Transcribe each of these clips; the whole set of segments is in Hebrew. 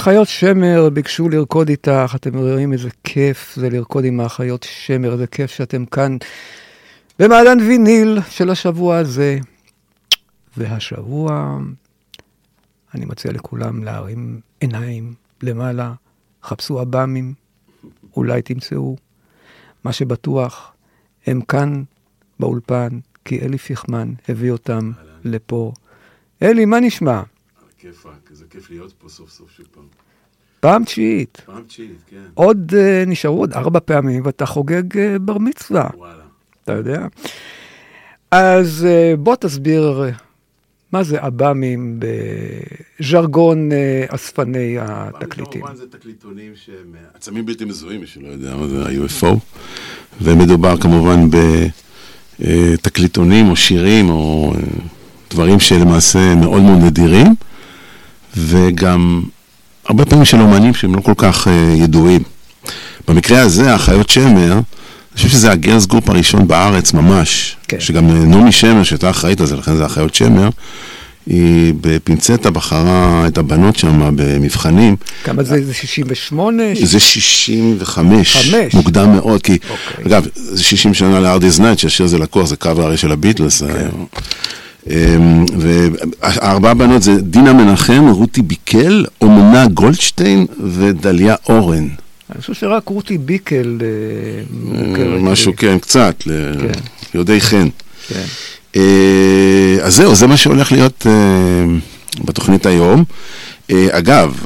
האחיות שמר ביקשו לרקוד איתך, אתם רואים איזה כיף זה לרקוד עם האחיות שמר, איזה כיף שאתם כאן במעדן ויניל של השבוע הזה. והשבוע אני מציע לכולם להרים עיניים למעלה, חפשו עב"מים, אולי תמצאו. מה שבטוח, הם כאן באולפן, כי אלי פיכמן הביא אותם לפה. אלי, מה נשמע? כיפאק, איזה כיף להיות פה סוף סוף שוב פעם. פעם תשיעית. פעם תשיעית, כן. עוד, uh, נשארו עוד ארבע פעמים, ואתה חוגג uh, בר מצווה. וואלה. אתה יודע? אז uh, בוא תסביר מה זה עב"מים בז'רגון uh, אספני התקליטים. כמובן זה תקליטונים שהם עצמים בלתי מזוהים, מי שלא יודע מה זה ה-UFO, ומדובר כמובן בתקליטונים או שירים או דברים שלמעשה מאוד מאוד נדירים. וגם הרבה פעמים של אומנים שהם לא כל כך אה, ידועים. במקרה הזה, האחיות שמר, אני חושב שזה ה girls group הראשון בארץ ממש, כן. שגם נעמי שמר, שהייתה אחראית על זה, לכן זה אחיות שמר, היא בפינצטה בחרה את הבנות שם במבחנים. כמה זה? זה 68? זה 65. 5? מוקדם מאוד, כי, אוקיי. אגב, זה 60 שנה ל Hard Day's Night, שהשיר זה לקוח, זה קו הרי של הביטלס. כן. אמ, וארבע בנות זה דינה מנחם, רותי ביקל, אומנה גולדשטיין ודליה אורן. אני חושב שרק רותי ביקל אה, מוכרת. משהו, כן, קצת, ליודעי חן. כן. אה, אז זהו, זה מה שהולך להיות אה, בתוכנית היום. אגב,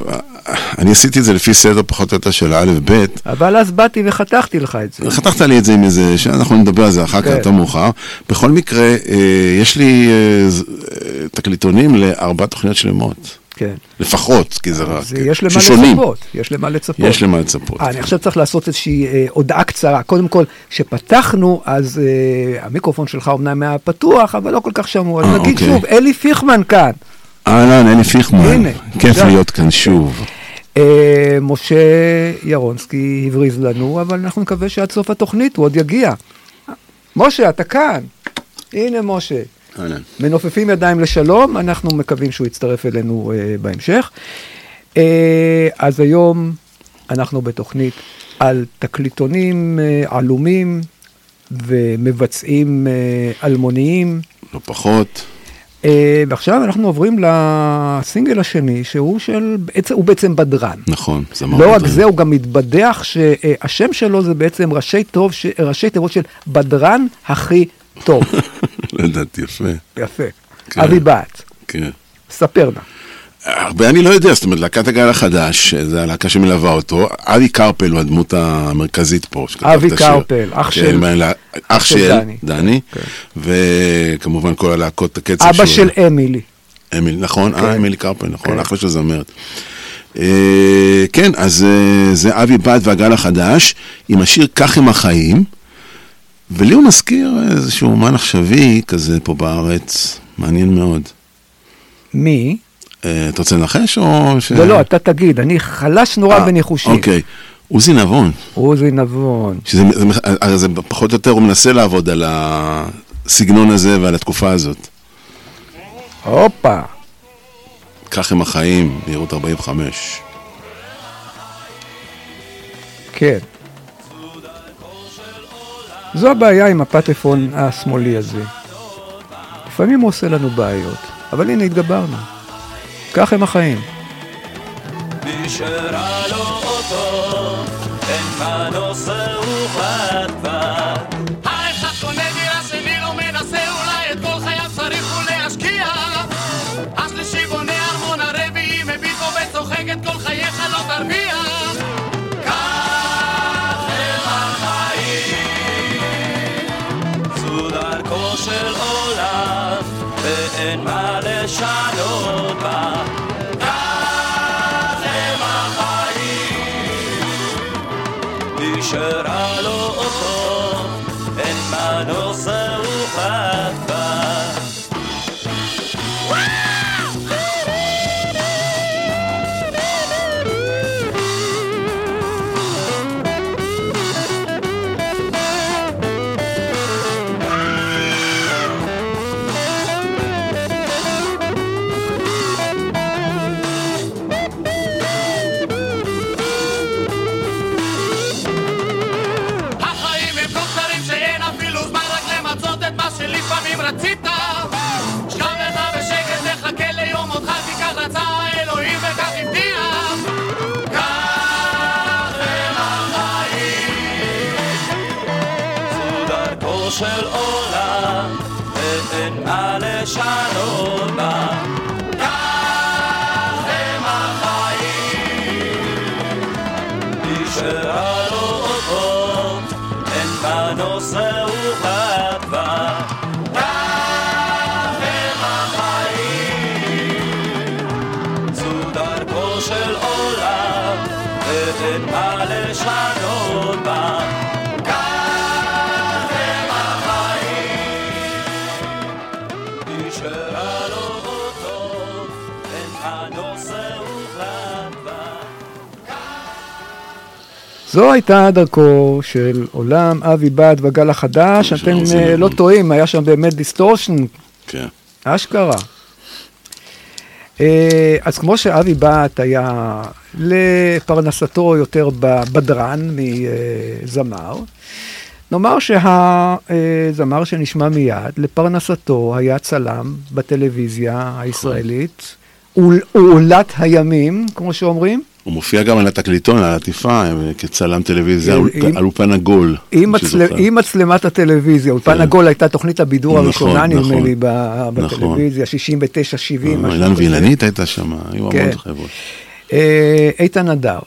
אני עשיתי את זה לפי סדר פחות או יותר של האלף-בית. אבל אז באתי וחתכתי לך את זה. חתכת לי את זה עם איזה, שאנחנו נדבר על זה אחר כך כן. יותר מאוחר. בכל מקרה, אה, יש לי אה, תקליטונים לארבע תוכניות שלמות. כן. לפחות, כי זה רק יש למה לצפות, יש למה לצפות. יש למה לצפות. אני עכשיו צריך לעשות איזושהי אה, הודעה קצרה. קודם כל, כשפתחנו, אז אה, המיקרופון שלך אומנם היה פתוח, אבל לא כל כך שמעו. אז נגיד. שוב, אלי פיכמן כאן. אהלן, אלי פיכמן. כיף להיות כאן שוב. אה, משה ירונסקי הבריז לנו, אבל אנחנו נקווה שעד סוף התוכנית הוא עוד יגיע. משה, אתה כאן. הנה משה. אהלן. מנופפים ידיים לשלום, אנחנו מקווים שהוא יצטרף אלינו uh, בהמשך. Uh, אז היום אנחנו בתוכנית על תקליטונים uh, עלומים ומבצעים uh, אלמוניים. לא פחות. אה, ועכשיו אנחנו עוברים לסינגל השני, שהוא של, הוא בעצם בדרן. נכון, זמר לא רק בדרן. זה, הוא גם מתבדח שהשם שלו זה בעצם ראשי, טוב, ש- ראשי תיבות של בדרן הכי טוב. ידעתי, יפה. יפה. כן. אבי בת, כן. ספר נא. הרבה אני לא יודע, זאת אומרת, להקת הגל החדש, זה הלהקה שמלווה אותו, אבי קרפל הוא הדמות המרכזית פה. שכתב אבי את השיר. קרפל, אח כן, של- מה- אח של דני. כן. וכמובן כל הלהקות הקצב אבא שהוא- של אמילי. אמיל, נכון, כן. אה, אמילי קרפל, נכון, כן. אחלה של זמרת. אה, כן, אז אה, זה אבי בת והגל החדש, עם השיר "כך הם החיים", ולי הוא מזכיר איזשהו אומן עכשווי כזה פה בארץ, מעניין מאוד. מי? אה, אתה רוצה לנחש או ש... לא, לא, אתה תגיד, אני חלש נורא אה, בניחושים. אוקיי, עוזי נבון, עוזי נבון. שזה זה, הרי זה פחות או יותר, הוא מנסה לעבוד על הסגנון הזה ועל התקופה הזאת. הופה. כך הם החיים, מהירות 45. כן. זו הבעיה עם הפטפון השמאלי הזה. לפעמים הוא עושה לנו בעיות, אבל הנה התגברנו. כך הם החיים. נשארה לו אותו, אין מנוס הוא שלפעמים רצית שכב לך בשקט, תחכה ליום מותך, תיקח רצה האלוהים וכך הבטיח. כך הם החיים זו דרכו של עולם ואין מה לשנות בה. כך הם החיים נשארה לו אותו, אין מנוס זו הייתה דרכו של עולם אבי בת והגל החדש. אתם אה, לא. טועים, היה שם באמת distortion, כן. אשכרה. אה, אז כמו שאבי בת היה לפרנסתו יותר בדרן מזמר, נאמר שהזמר שנשמע מיד, לפרנסתו היה צלם בטלוויזיה הישראלית, אול- עולת הימים, כמו שאומרים, הוא מופיע גם על התקליטון, על העטיפה, אה, כצלם טלוויזיה, עם- על- אופן עגול. עם, מצלמת הטלוויזיה, אולפן כן. עגול הייתה תוכנית הבידור נכון, הראשונה, נדמה נכון. לי, ב- נכון. בטלוויזיה, 69, 70, משהו אילן כזה. וילנית הייתה שם, היו כן. המון חבר'ה. אה, איתן הדר,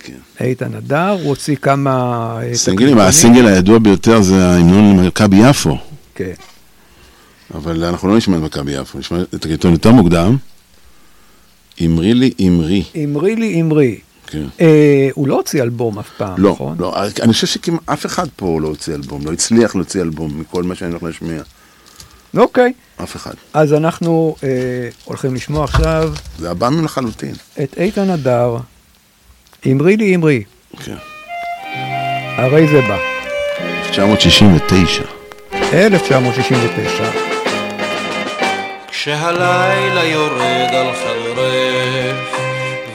כן. איתן הדר, הוא הוציא כמה... אה, סינגלים. הסינגל הידוע ביותר זה ההמנון למכבי יפו, כן. אבל אנחנו לא נשמע את מכבי יפו, נשמע את התקליטון יותר מוקדם. אמרי לי אמרי. אמרי לי אמרי. כן. אה, הוא לא הוציא אלבום אף פעם, לא, נכון? לא, אני חושב שאף אחד פה לא הוציא אלבום, לא הצליח להוציא אלבום מכל מה שאני הולך להשמיע, אוקיי, אף אחד. אז אנחנו אה, הולכים לשמוע עכשיו זה עב"מים לחלוטין. את איתן הדר, אמרי לי אמרי, כן. הרי זה בא, 1969. 1969. כשהלילה יורד על חדרך,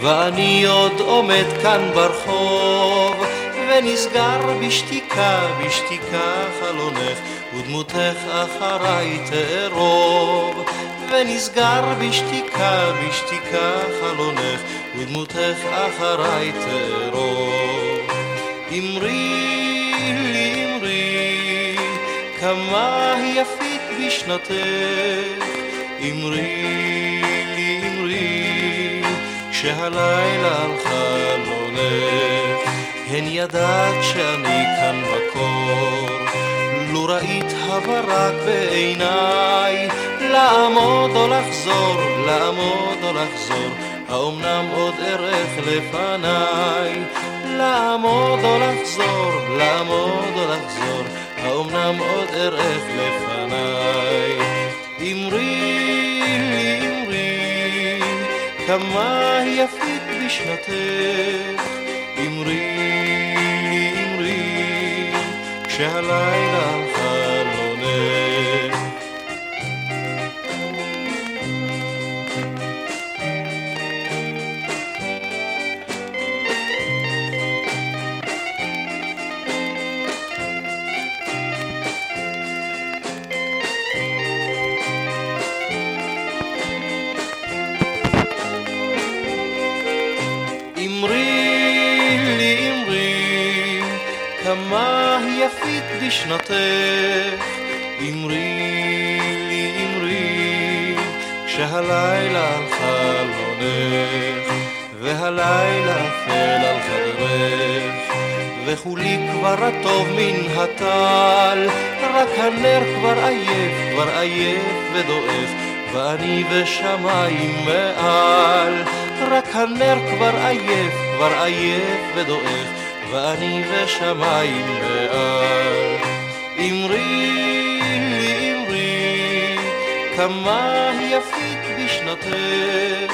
ואני עוד עומד כאן ברחוב, ונסגר בשתיקה, בשתיקה חלונך, ודמותך אחריי תארוב, ונסגר בשתיקה, בשתיקה חלונך, ודמותך אחריי תארור. אמרי לי, אמרי, כמה יפית בשנתך, אמרי לי, אמרי, כשהלילה על חלונך, הן ידעת שאני כאן בקור. לו ראית הברק בעיניי, לעמוד או לחזור, לעמוד או לחזור, האומנם עוד ארך לפניי? לעמוד או לחזור, לעמוד או לחזור, האומנם עוד ארך לפניי? אמרי לי, אמרי, כמה יפית בשנתך, אמרי לי, אמרי, כשהלילה כמה יפית בשנתך. אמרי לי, אמרי, כשהלילה על חלונך, והלילה אפל על חדרך, וכולי כבר הטוב מן הטל, רק הנר כבר עייף, כבר עייף ודועך, ואני בשמיים מעל. רק הנר כבר עייף, כבר עייף ודועך, ואני ושמיים מעל. אמרי לי, אמרי, כמה יפית בשנתך.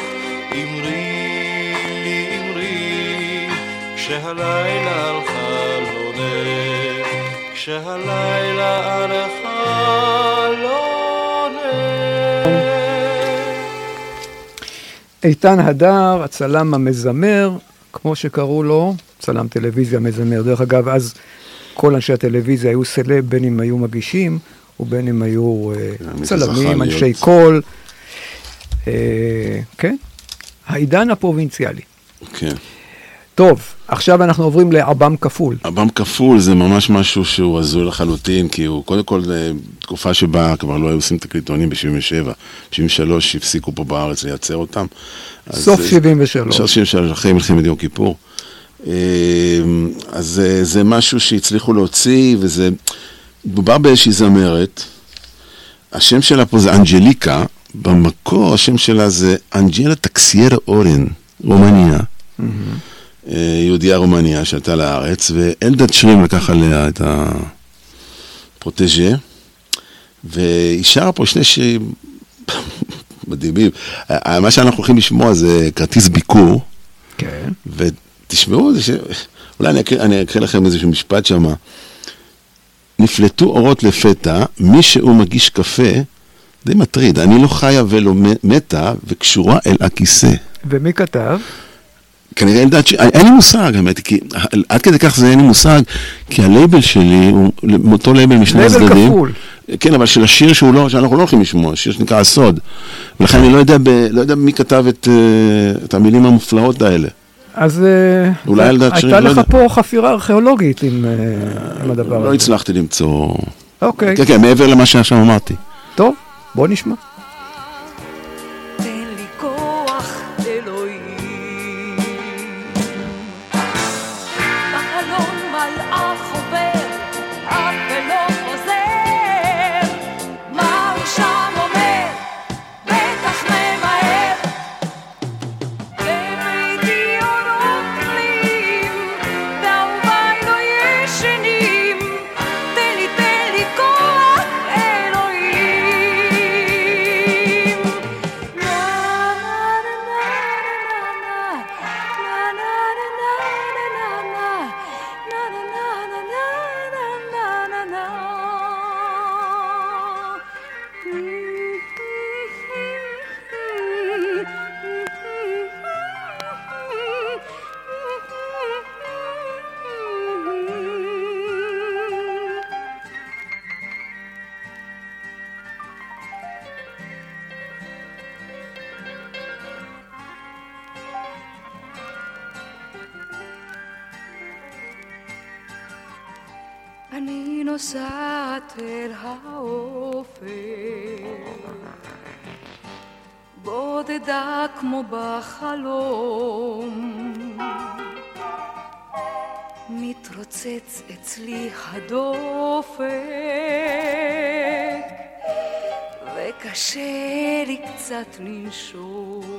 אמרי לי, אמרי, כשהלילה על חלונך, כשהלילה על חלונך. איתן הדר, הצלם המזמר, כמו שקראו לו, צלם טלוויזיה מזמר. דרך אגב, אז כל אנשי הטלוויזיה היו סלב, בין אם היו מגישים, ובין אם היו אה, שזכה צלמים. אנשי קול. אה, כן, העידן הפרובינציאלי. כן. טוב, עכשיו אנחנו עוברים לעב"ם כפול. עב"ם כפול זה ממש משהו שהוא הזוי לחלוטין, כי הוא קודם כל תקופה שבה כבר לא היו עושים תקליטונים ב-77, ב-73 הפסיקו פה בארץ לייצר אותם. סוף זה- 73. סוף 73, אחרי מלחמת יום כיפור. אה, אז זה, זה משהו שהצליחו להוציא, וזה, מדובר באיזושהי זמרת, השם שלה פה זה אנג'ליקה, במקור השם שלה זה אנג'לה טקסיירה אורן, רומניה. אה, יהודייה רומניה שעלתה לארץ, ואלדד שרים לקח עליה את הפרוטג'ה, והיא שרה פה שני שירים מדהימים. אה, מה שאנחנו הולכים לשמוע זה כרטיס ביקור, כן. ותשמעו, זה ש... אולי אני אקריא, אני אקריא לכם איזשהו משפט שם. נפלטו אורות לפתע, מי שהוא מגיש קפה, די מטריד, אני לא חיה ולא מתה, וקשורה אל הכיסא. ומי כתב? כנראה אלדד, ש... אין לי מושג, האמת, כי עד כדי כך זה אין לי מושג, כי הלייבל שלי הוא אותו לייבל משני לייבל הצדדים. כפול. כן, אבל של השיר שהוא לא, שאנחנו לא הולכים לשמוע, שיר שנקרא הסוד. ולכן אני לא יודע, ב, לא יודע מי כתב את, אה, את המילים המופלאות האלה. אז אה, אולי זה- אלדד שרים, הייתה לא לך. פה חפירה ארכיאולוגית עם אה, הדבר לא הזה. הצלחתי למצוא... אוקיי, כן, כן, מעבר למה שעכשיו אמרתי. טוב, בוא נשמע. נוסעת אל האופק, בודדה כמו בחלום. מתרוצץ אצלי הדופק, וקשה לי קצת לנשום.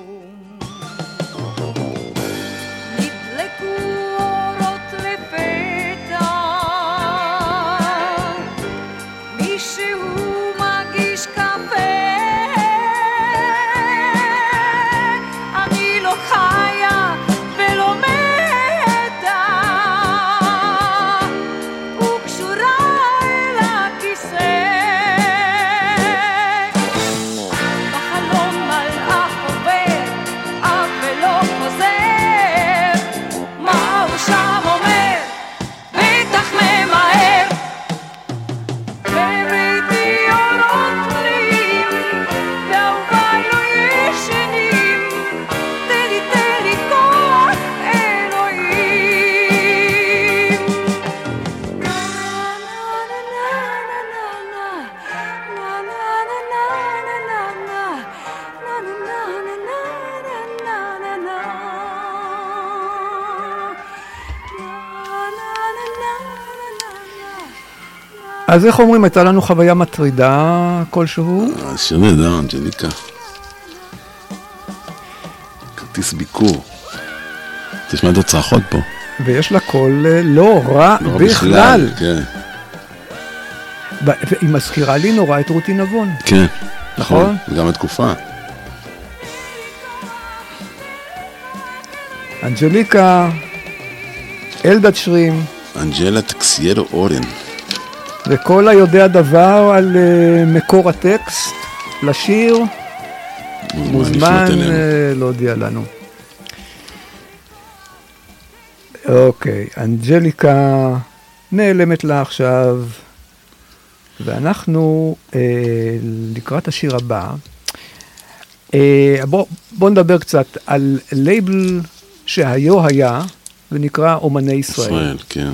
אז איך אומרים, הייתה לנו חוויה מטרידה כלשהו? אה, שיר נהדר, אנג'ליקה. כרטיס ביקור. תשמע את הצרחות פה. ויש לה קול אה, לא רע לא בכלל. כן, והיא מזכירה לי נורא את רותי נבון. כן. נכון? וגם התקופה. אנג'ליקה, אלדד שרים, אנג'לה טקסיירו אורן. וכל היודע דבר על אה, מקור הטקסט לשיר, מוזמן. אה, להודיע לנו. אוקיי, אנג'ליקה נעלמת לה עכשיו, ואנחנו אה, לקראת השיר הבא. אה, בוא, בוא נדבר קצת על לייבל שהיו היה, ונקרא אומני ישראל. ישראל, כן.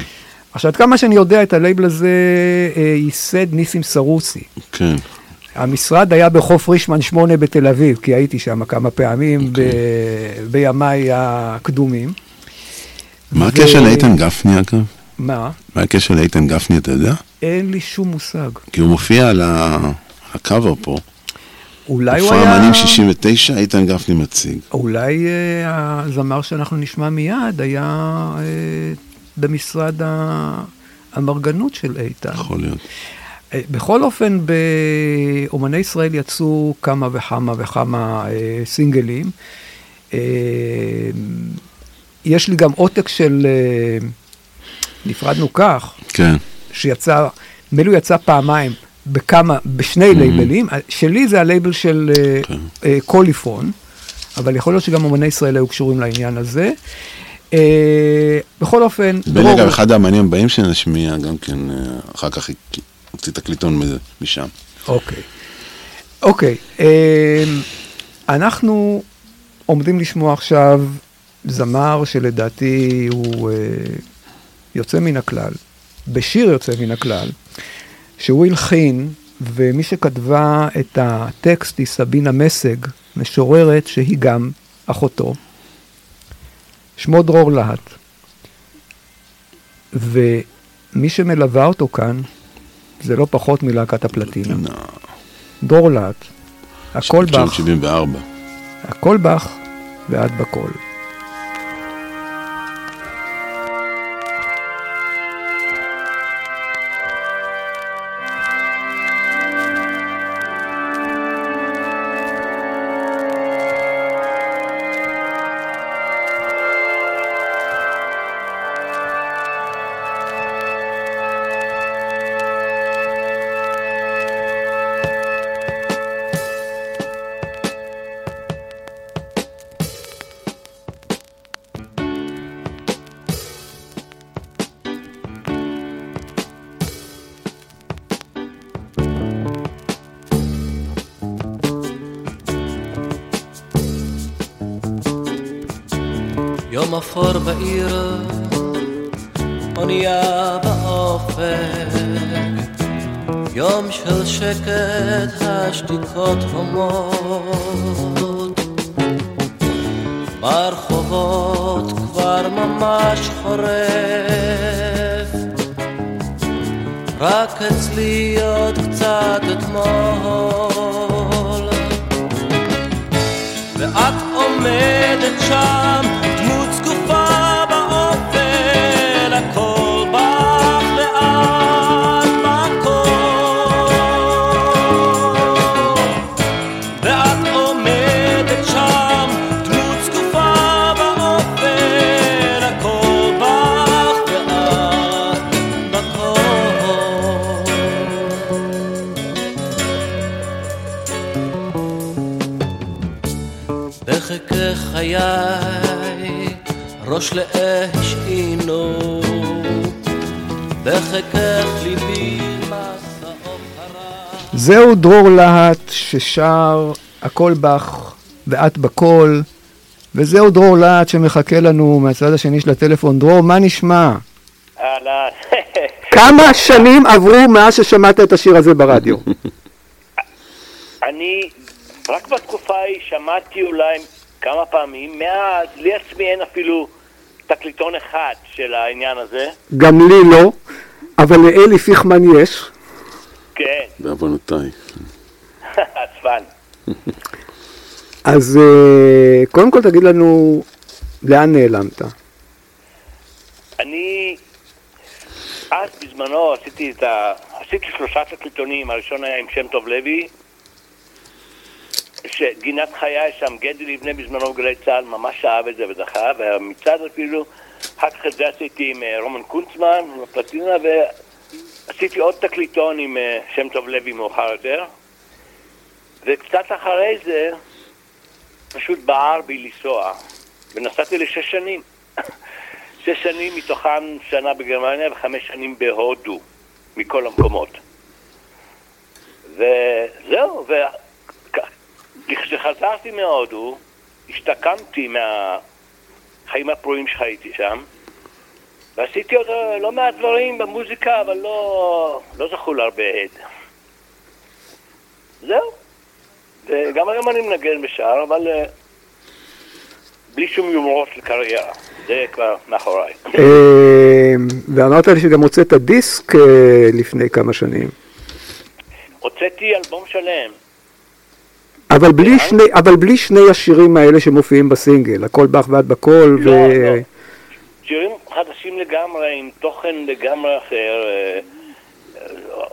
עכשיו, עד כמה שאני יודע, את הלייבל הזה אה, ייסד ניסים סרוסי. כן. המשרד היה בחוף רישמן 8 בתל אביב, כי הייתי שם כמה פעמים ב... בימיי הקדומים. מה ו- הקשר לאיתן גפני אגב? מה? מה הקשר לאיתן גפני, אתה יודע? אין לי שום מושג. כי הוא מופיע על הקאבר פה. אולי הוא הופעה היה... אמנים 69, איתן גפני מציג. אולי אה, הזמר שאנחנו נשמע מיד היה אה, במשרד ה- המרגנות של איתן. יכול להיות. אה, בכל אופן, באומני ישראל יצאו כמה וכמה וכמה אה, סינגלים. אה, יש לי גם עותק של אה, נפרדנו כך, כן. שיצא, נדמה לי הוא יצא פעמיים בכמה, בשני לייבלים. שלי זה הלייבל של אה, כן. אה, קוליפון, אבל יכול להיות שגם אומני ישראל היו קשורים לעניין הזה. אה, בכל אופן, בן אגב, אחד האמנים הבאים שנשמיע גם כן, אה, אחר כך הוציא תקליטון משם. אוקיי. אוקיי, אה, אנחנו עומדים לשמוע עכשיו זמר שלדעתי הוא אה, יוצא מן הכלל, בשיר יוצא מן הכלל, שהוא הלחין, ומי שכתבה את הטקסט היא סבינה מסג, משוררת שהיא גם אחותו. שמו דרור להט. ומי שמלווה אותו כאן, זה לא פחות מלהקת הפלטינה. דרור להט, הכל בך, 1974. הכל בך ואת בכל. בחיקך חיי, ראש לאש עינו, בחיקך ליבי מסעות הרע. זהו דרור להט ששר הכל בך ואת בכל, וזהו דרור להט שמחכה לנו מהצד השני של הטלפון. דרור, מה נשמע? אהלן. כמה שנים עברו מאז ששמעת את השיר הזה ברדיו? אני רק בתקופה ההיא שמעתי אולי כמה פעמים, מאז לי עצמי אין אפילו תקליטון אחד של העניין הזה. גם לי לא, אבל לאלי פיכמן יש. כן, בעוונותיי. עצבן. אז אה, קודם כל תגיד לנו, לאן נעלמת? אני אז בזמנו עשיתי את ה... עשיתי שלושה תקליטונים, הראשון היה עם שם טוב לוי, שגינת חיי שם, גדי לבנה בזמנו בגלי צה"ל ממש אהב את זה ודחה, והמצעד אפילו, אחר כך את זה עשיתי עם אה, רומן קונצמן, עם הפלטינה, ועשיתי עוד תקליטון עם אה, שם טוב לוי מאוחר יותר, וקצת אחרי זה פשוט בער בי לנסוע, ונסעתי לשש שנים. שש שנים, מתוכן שנה בגרמניה וחמש שנים בהודו, מכל המקומות. וזהו, וכשחזרתי מהודו, השתקמתי מהחיים הפרועים שחייתי שם, ועשיתי עוד לא מעט דברים במוזיקה, אבל לא, לא זכו להרבה הד. זהו. וגם היום אני מנגן בשער, אבל אה, בלי שום יומרות לקריירה. זה כבר מאחוריי. אה, ואמרת לי שגם הוצאת דיסק אה, לפני כמה שנים. הוצאתי אלבום שלם. אבל בלי, שני, אבל בלי שני השירים האלה שמופיעים בסינגל, הכל בך ואת בכל, לא, ו... לא. שירים חדשים לגמרי, עם תוכן לגמרי אחר. אה, אה,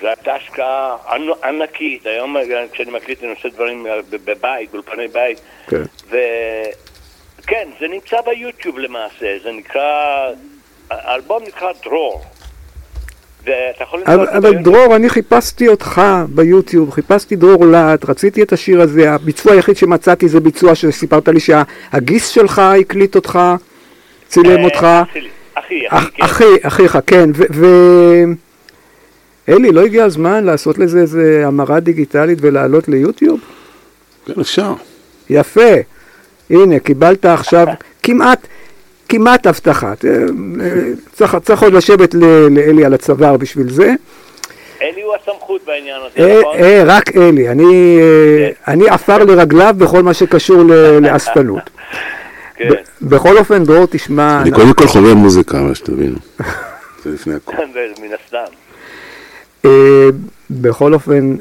זו הייתה השקעה ענ- ענקית. היום אה, כשאני מקליט אני עושה דברים אה, בבית, באולפני בית. כן. וכן, זה נמצא ביוטיוב למעשה. זה נקרא... האלבום נקרא דרור. ואתה יכול אבל, אבל. דרור, אני חיפשתי אותך ביוטיוב, חיפשתי דרור להט, רציתי את השיר הזה, הביצוע היחיד שמצאתי זה ביצוע שסיפרת לי שהגיס שלך הקליט אותך, צילם אה, אותך. אחי, אח- אחי, כן. אחי, אחיך, כן, ו... ו- אלי, לא הגיע הזמן לעשות לזה איזה המרה דיגיטלית ולעלות ליוטיוב? כן, אפשר. יפה. הנה, קיבלת עכשיו כמעט, כמעט הבטחה. אה, אה, צריך, צריך עוד לשבת ל- לאלי על הצוואר בשביל זה. אלי הוא הסמכות בעניין הזה, אה, נכון? אה, רק אלי, אני, אה, אני עפר לרגליו בכל מה שקשור ל- לעסקנות. כן. בכל אופן, דרור, תשמע, אני קודם כל חובב מוזיקה, מה שתבינו. זה לפני הכל. מן הסתם. בכל אופן,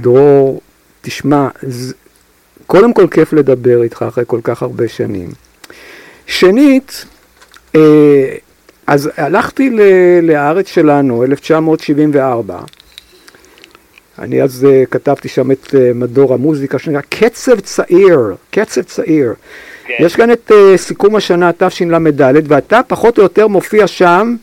דרור, תשמע, ז- קודם כל כיף לדבר איתך אחרי כל כך הרבה שנים. שנית, אה, אז הלכתי לארץ שלנו, 1974. אני אז אה, כתבתי שם את אה, מדור המוזיקה שנקרא קצב צעיר, קצב צעיר. כן. יש כאן את סיכום השנה תשל"ד, ואתה פחות או יותר מופיע שם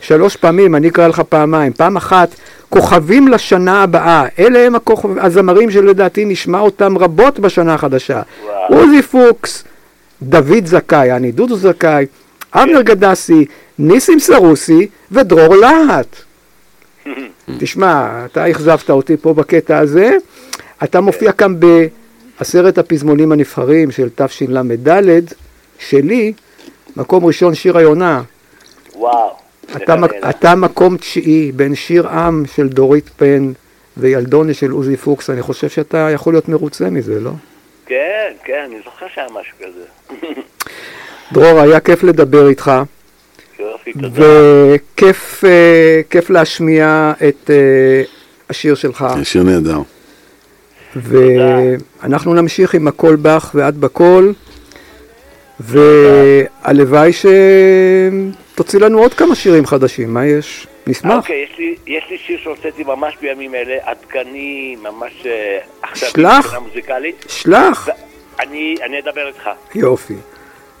שלוש פעמים, אני אקרא לך פעמיים. פעם אחת, כוכבים לשנה הבאה. אלה הם הכוכב, הזמרים שלדעתי נשמע אותם רבות בשנה החדשה. עוזי פוקס, דוד זכאי, אני דודו זכאי, אבנר גדסי, ניסים סרוסי ודרור להט. תשמע, אתה אכזבת אותי פה בקטע הזה. אתה מופיע כאן בעשרת הפזמונים הנבחרים של תשל"ד, שלי, מקום ראשון שיר היונה. וואו. אתה, מק- אתה מקום תשיעי בין שיר עם של דורית פן וילדוני של עוזי פוקס, אני חושב שאתה יכול להיות מרוצה מזה, לא? כן, כן, אני זוכר שהיה משהו כזה. דרור, היה כיף לדבר איתך. וכיף כיף להשמיע את אה, השיר שלך, כן, שיר נהדר. ואנחנו נמשיך עם הכל בך ואת בכל, והלוואי שתוציא לנו עוד כמה שירים חדשים, מה יש? נשמח. אוקיי, יש לי, יש לי שיר שהוצאתי ממש בימים אלה, עדכני, ממש אה, עכשיו, שלח. מבחינה מוזיקלית. שלח. אני, אני אדבר איתך. יופי.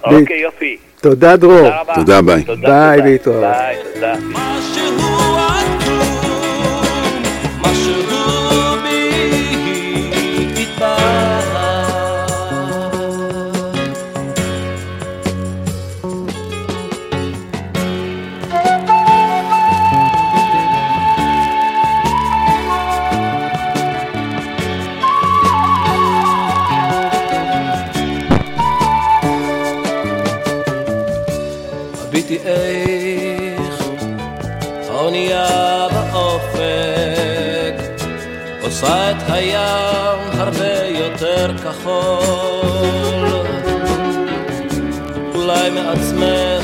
אוקיי, יופי. תודה דרור. תודה רבה. תודה, ביי. תודה, ביי, תודה. להתראות. ביי, תודה. עושה את הים הרבה יותר כחול. אולי מעצמך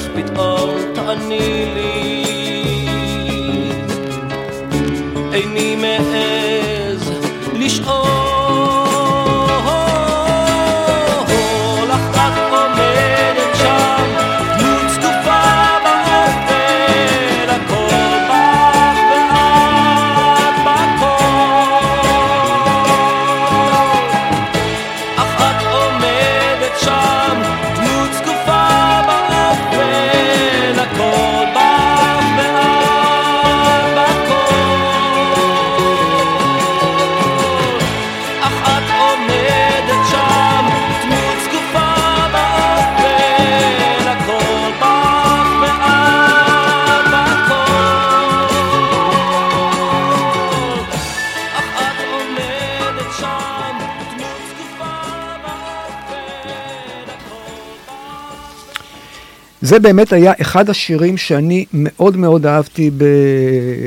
זה באמת היה אחד השירים שאני מאוד מאוד אהבתי ב...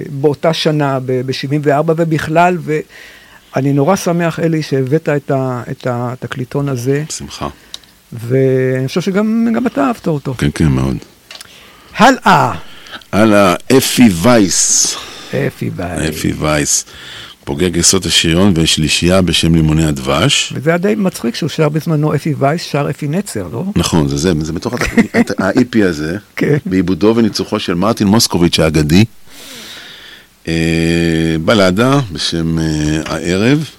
באותה שנה, ב-74 ובכלל, ואני נורא שמח, אלי, שהבאת את, ה... את התקליטון הזה, בשמחה. ואני חושב שגם גם אתה אהבת אותו. כן, כן, מאוד. הלאה, הלאה, אפי וייס. אפי ביי. אפי וייס. פוגע גרסות השריון ושלישייה בשם לימוני הדבש. וזה היה די מצחיק שהוא שר בזמנו אפי וייס, שר אפי נצר, לא? נכון, זה זה, זה בתוך ה-EP הזה, כן. בעיבודו וניצוחו של מרטין מוסקוביץ' האגדי. אה, בלדה בשם אה, הערב.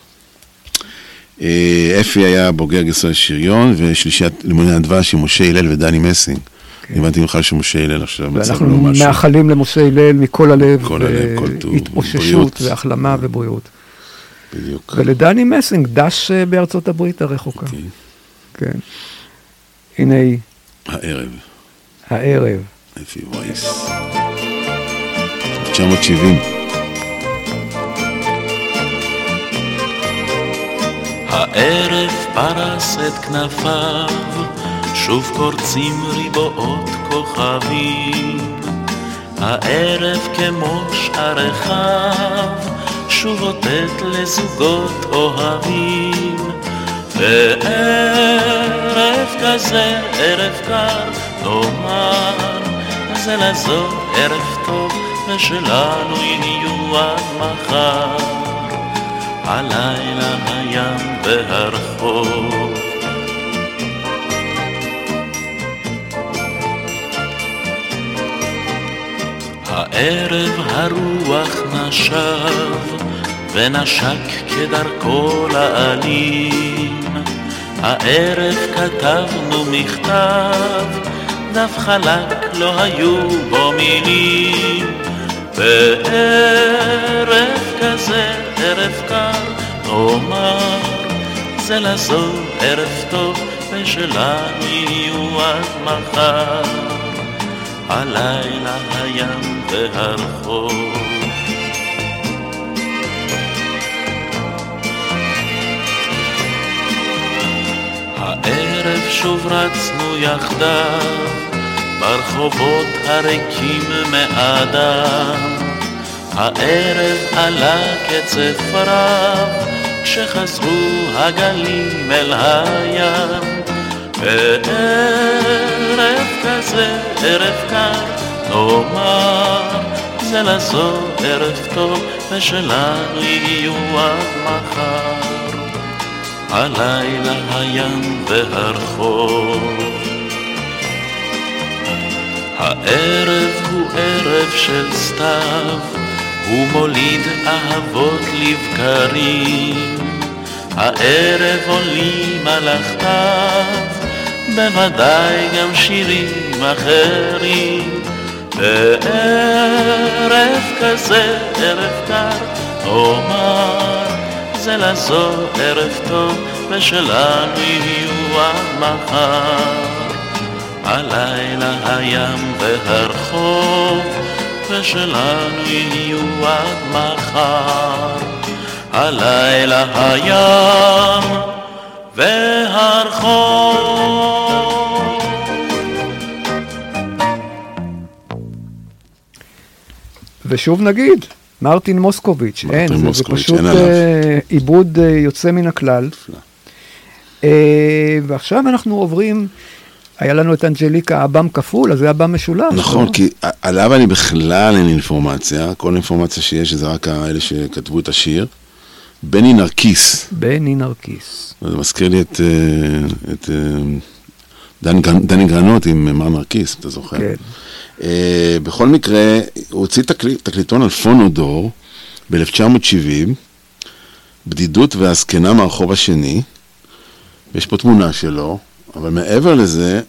אה, אפי היה בוגר גרסות השריון ושלישיית לימוני הדבש עם משה הלל ודני מסינג. כן. הבנתי ממך שמשה הלל עכשיו מצב ואנחנו לו משהו. מאחלים למשה הלל מכל הלב, מכל הלב, כל טוב, התאוששות. והחלמה ובריאות. בדיוק. ולדני מסינג, דש אה, בארצות הברית הרחוקה. אוקיי. כן. הנה היא, הערב, הערב. אפי וייס. 970. הערב פרס את כנפיו, שוב קורצים ריבועות כוכבים. הערב כמו רחב, שוב אותת לזוגות אוהבים. וערב כזה, ערב קר, נאמר, זה לזו ערב טוב, ושלנו יהיו עד מחר. הלילה הים והרחוב. הערב הרוח נשב, ונשק כדרכו לעלים. הערב כתבנו מכתב, דף חלק לא היו בו מילים. בערב כזה, ערב קר, נאמר, זה לזו ערב טוב, ושלנו יהיו עד מחר. הלילה הים והרחוב. הערב שוב רצנו יחדיו, ברחובות הריקים מאדם. הערב עלה קצב רב, כשחזרו הגלים אל הים. בערב כזה, ערב קר, נאמר, זה לזו ערב טוב, ושלנו יהיו עד מחר. הלילה הים והרחוב. הערב הוא ערב של סתיו, הוא מוליד אהבות לבקרים. הערב עולים מלאכתיו, בוודאי גם שירים אחרים. בערב כזה, ערב קר, אומר, זה לזו ערב טוב, ושלנו יהיו עד מחר. הלילה הים והרחוב, ושלנו יהיו עד מחר. הלילה הים והרחוב. ושוב נגיד, מרטין מוסקוביץ', אין, זה, זה מוסקוביץ', פשוט אין. אה, עיבוד אה, יוצא מן הכלל. אה, ועכשיו אנחנו עוברים, היה לנו את אנג'ליקה אב"ם כפול, אז זה אב"ם משולש. נכון, לא? כי עליו אני בכלל אין אינפורמציה, כל אינפורמציה שיש זה רק האלה שכתבו את השיר. בני נרקיס, בני נרקיס. זה מזכיר לי את, אה, את אה, דני, גרנ- דני גרנות עם מר נרקיס, אתה זוכר? כן. אה, בכל מקרה, הוא הוציא תקליט, תקליטון על פונודור ב-1970, בדידות והזקנה מהרחוב השני, ויש פה תמונה שלו, אבל מעבר לזה,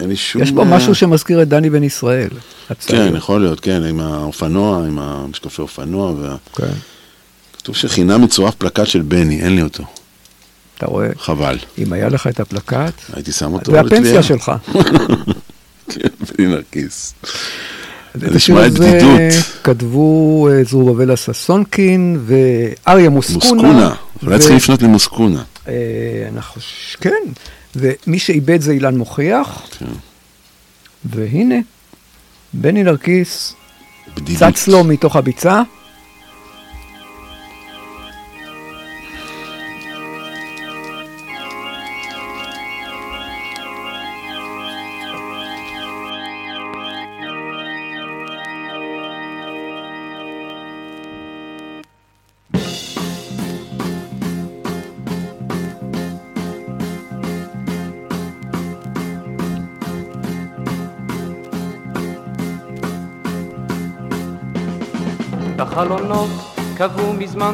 אין לי שום... יש בו אה, משהו שמזכיר את דני בן ישראל. הצעיר. כן, יכול להיות, כן, עם האופנוע, עם המשקפי אופנוע, וה... כן. כתוב שחינם מצורף פלקט של בני, אין לי אותו, אתה רואה, חבל. אם היה לך את הפלקט, הייתי שם אותו והפנסיה לתביעה. שלך. כן, בני נרקיס. את נשמע את בדידות. כתבו אה, זרובבלה ששונקין ואריה מוסקונה. מוסקונה, אולי צריכים לפנות למוסקונה. אה, כן, ומי שאיבד זה אילן מוכיח, כן. והנה, בני נרקיס. צץ לו מתוך הביצה,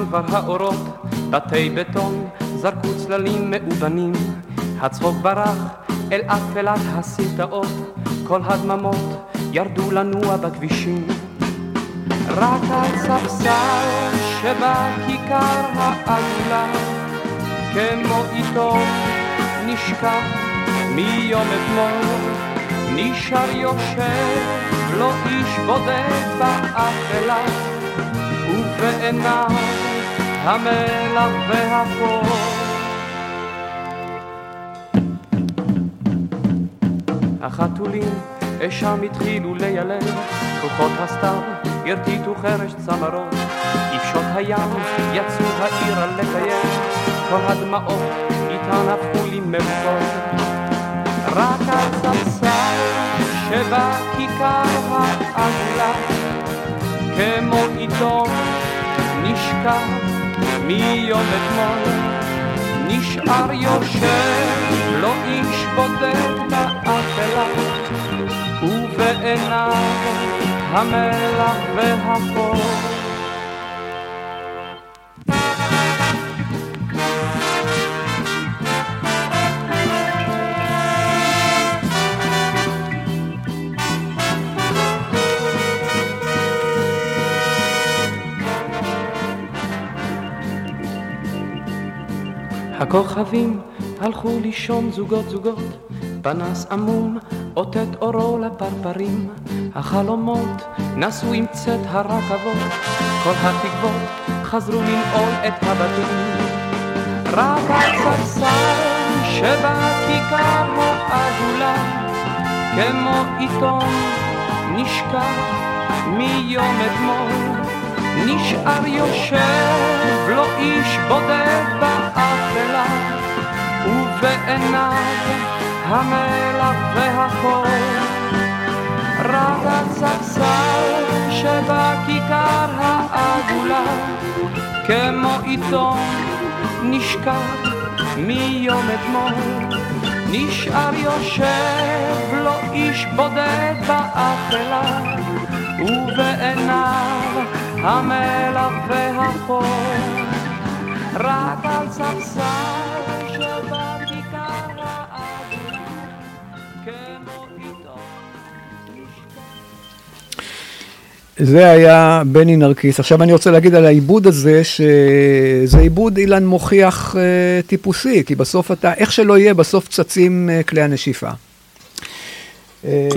כבר האורות, בתי בטון זרקו צללים מאובנים, הצחוק ברח אל אפלת הסמטאות, כל הדממות ירדו לנוע בכבישים. רק על שבכיכר העגולה, כמו עיתון נשכח מיום אתמול, נשאר יושב, לא איש בודד באפלה, ובעיניו המלח והחור. החתולים אשם התחילו לילל, רוחות הסתיו הרטיטו חרש צמרות, יבשות הים יצאו העירה לטייל, כל הדמעות איתן הפכו לי מבוכות. רק על שבכיכר העגולה, כמו עיתון נשכח מיום אתמול, נשאר יושב, לא איש בודד באפלה, ובעיניו המלח והחור. הכוכבים הלכו לישון זוגות זוגות, פנס עמום אותת אורו לפרפרים, החלומות נסו עם צאת הרכבות, כל התקוות חזרו לנעול את הבתים. רק על ספסל שבכיכר העגולה, כמו עיתון נשכח מיום אתמול, נשאר יושב לו איש בודד באפלה, ובעיניו המלח והחול. רק הספסל שבכיכר העגולה, כמו עיתון נשכח מיום אתמול. נשאר יושב לו איש בודד באפלה, ובעיניו המלח והחול. רק על ספסל שבכיכר כמו זה היה בני נרקיס. עכשיו אני רוצה להגיד על העיבוד הזה, שזה עיבוד אילן מוכיח אה, טיפוסי, כי בסוף אתה, איך שלא יהיה, בסוף צצים אה, כלי הנשיפה. אה,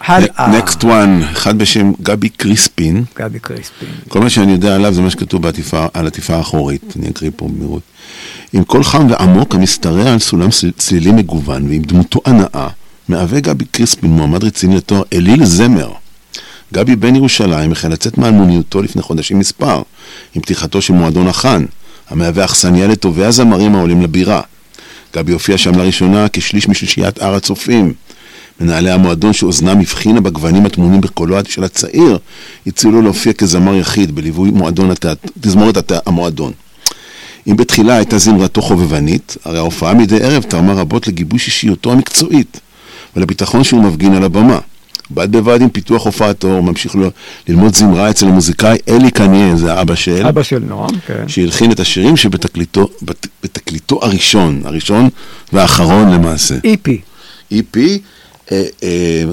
הלאה, next one, אחד בשם גבי קריספין. גבי קריספין. כל מה שאני יודע עליו זה מה שכתוב בעטיפה, על עטיפה האחורית, אני אקריא פה במהירות. עם קול חם ועמוק המשתרע על סולם צל- צלילים מגוון ועם דמותו הנאה, מהווה גבי קריספין מועמד רציני לתואר אליל זמר. גבי בן ירושלים החל לצאת מאלמוניותו לפני חודשים מספר, עם פתיחתו של מועדון החאן, המהווה אכסניה לטובי הזמרים העולים לבירה. גבי הופיע שם לראשונה כשליש משלישיית הר הצופים. מנהלי המועדון שאוזנם הבחינה בגוונים הטמונים בקולו של הצעיר, הציעו לו להופיע כזמר יחיד בליווי מועדון התיאט... תזמורת התא... המועדון. אם בתחילה הייתה זמרתו חובבנית, הרי ההופעה מדי ערב תרמה רבות לגיבוש אישיותו המקצועית ולביטחון שהוא מפגין על הבמה. בד בבד עם פיתוח הופעתו, הוא ממשיך ל- ללמוד זמרה אצל המוזיקאי אלי קניה, זה האבא של, אבא של נועם, כן. שהלחין את השירים שבתקליטו בת- הראשון, הראשון והאחרון למעשה. EP. EP, אה,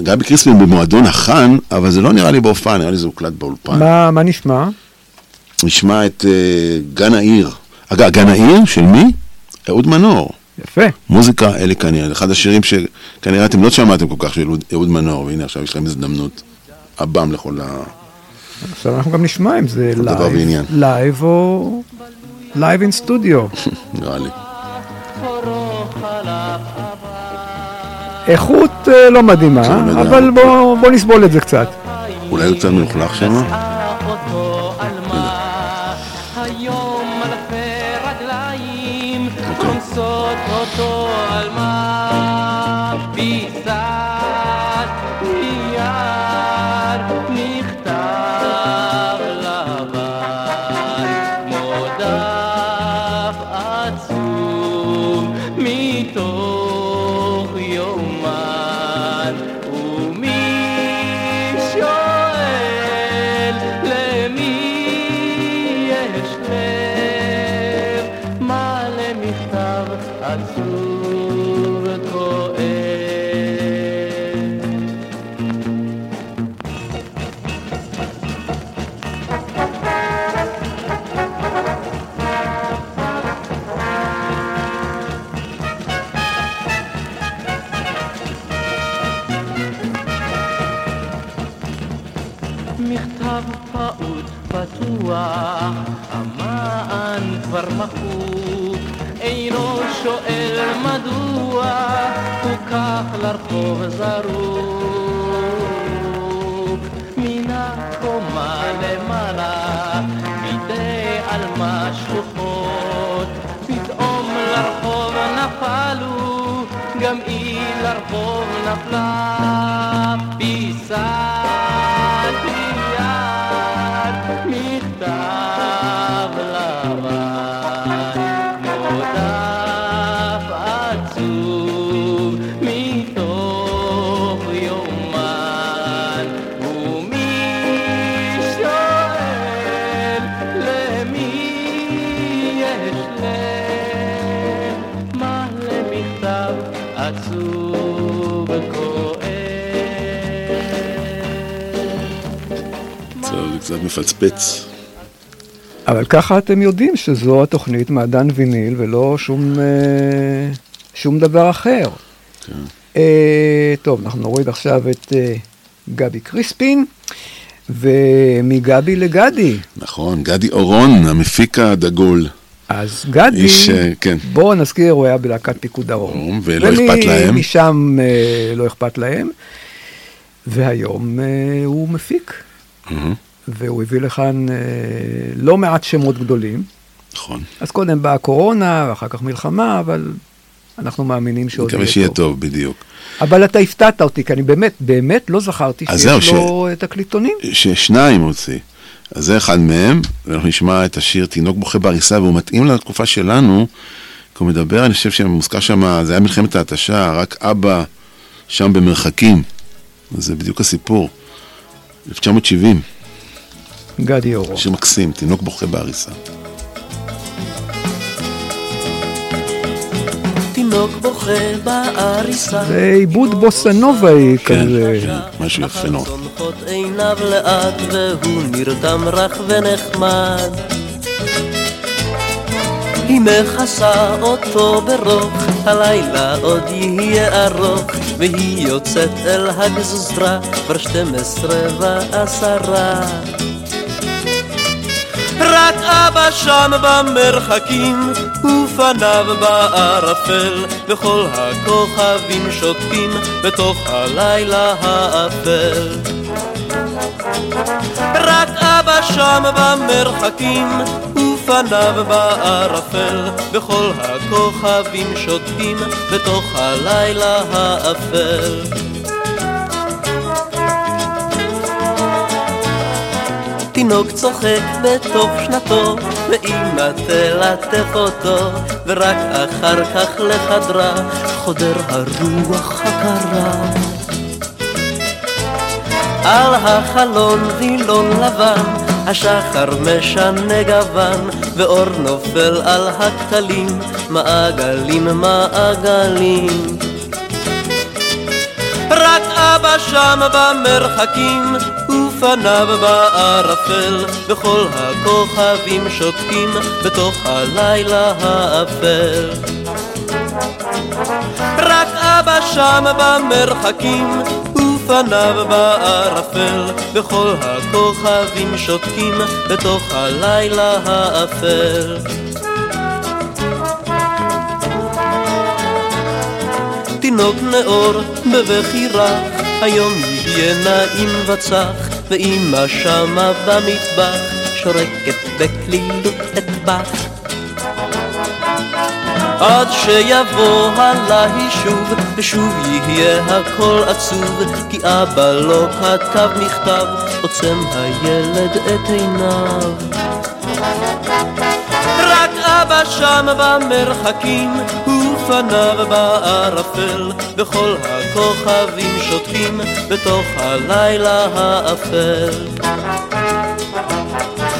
גבי קריספין במועדון החאן, אבל זה לא נראה לי בהופעה, נראה לי זה הוקלט באולפן. מה, מה נשמע? נשמע את אה, גן העיר. אגב, גן העיר של מי? אהוד מנור. יפה. מוזיקה אלי קניה, אחד השירים שכנראה אתם לא שמעתם כל כך של אהוד- מנור, והנה עכשיו יש לכם הזדמנות. עב"ם לכל ה... עכשיו אנחנו גם נשמע אם זה live. live או live in studio. נראה לי. איכות אה, לא מדהימה. אבל בוא בוא נסבול את זה קצת. אולי הוא קצת מלוכלך שם? vou rezar o מפצפץ. אבל ככה אתם יודעים שזו התוכנית מעדן ויניל ולא שום, אה, שום דבר אחר. כן. אה, טוב, אנחנו נוריד עכשיו את אה, גבי קריספין, ומגבי לגדי. נכון, גדי אורון, המפיק הדגול. אז גדי, איש, אה, כן. בואו נזכיר, הוא היה בלהקת פיקוד דרום. ולא אכפת להם. ומשם אה, לא אכפת להם. והיום אה, הוא מפיק, מהמם. והוא הביא לכאן אה, לא מעט שמות גדולים. נכון. אז קודם באה הקורונה, ואחר כך מלחמה, אבל אנחנו מאמינים שעוד מקווה יהיה שיהיה טוב. טוב, בדיוק. אבל אתה הפתעת אותי, כי אני באמת, באמת לא זכרתי שיש לו תקליטונים. ששניים הוציא. אז זה אחד מהם, ואנחנו נשמע את השיר תינוק בוכה בעריסה, והוא מתאים לתקופה שלנו, כי הוא מדבר, אני חושב שמוזכר שם, זה היה מלחמת ההתשה, רק אבא שם במרחקים. זה בדיוק הסיפור. 1970, גדי אורו. שיר מקסים, תינוק בוכה בעריסה. תינוק בוכה בעריסה זה עיבוד בוסנובאי כן, כזה. כן, משהו יפה עיניו לאט והוא נרדם רך ונחמד היא מכסה אותו ברוך, הלילה עוד יהיה ארוך והיא יוצאת אל הגזרה כבר 12 ועשרה רק אבא שם במרחקים, ופניו בערפל, וכל הכוכבים שותקים בתוך הלילה האפל. רק אבא שם במרחקים, ופניו בערפל, וכל הכוכבים שותקים בתוך הלילה האפל. תינוק צוחק בתוך שנתו, ואמא תלטף אותו, ורק אחר כך לחדרה חודר הרוח הקרה. על החלון וילון לבן, השחר משנה גוון, ואור נופל על הכתלים, מעגלים מעגלים. רק אבא שם במרחקים, ופניו בערפל, וכל הכוכבים שותקים בתוך הלילה האפל. רק אבא שם במרחקים, ופניו בערפל, וכל הכוכבים שותקים בתוך הלילה האפל. תינוק נאור בבכי רך, היום יהיה נעים וצח, ואמא שמה במטבח, שורקת בקלילות אטבח. עד שיבוא הלילה שוב, ושוב יהיה הכל עצוב, כי אבא לא כתב מכתב, עוצם הילד את עיניו. רק אבא שם במרחקים, ופניו בערפל, וכל הכוכבים שותקים בתוך הלילה האפל.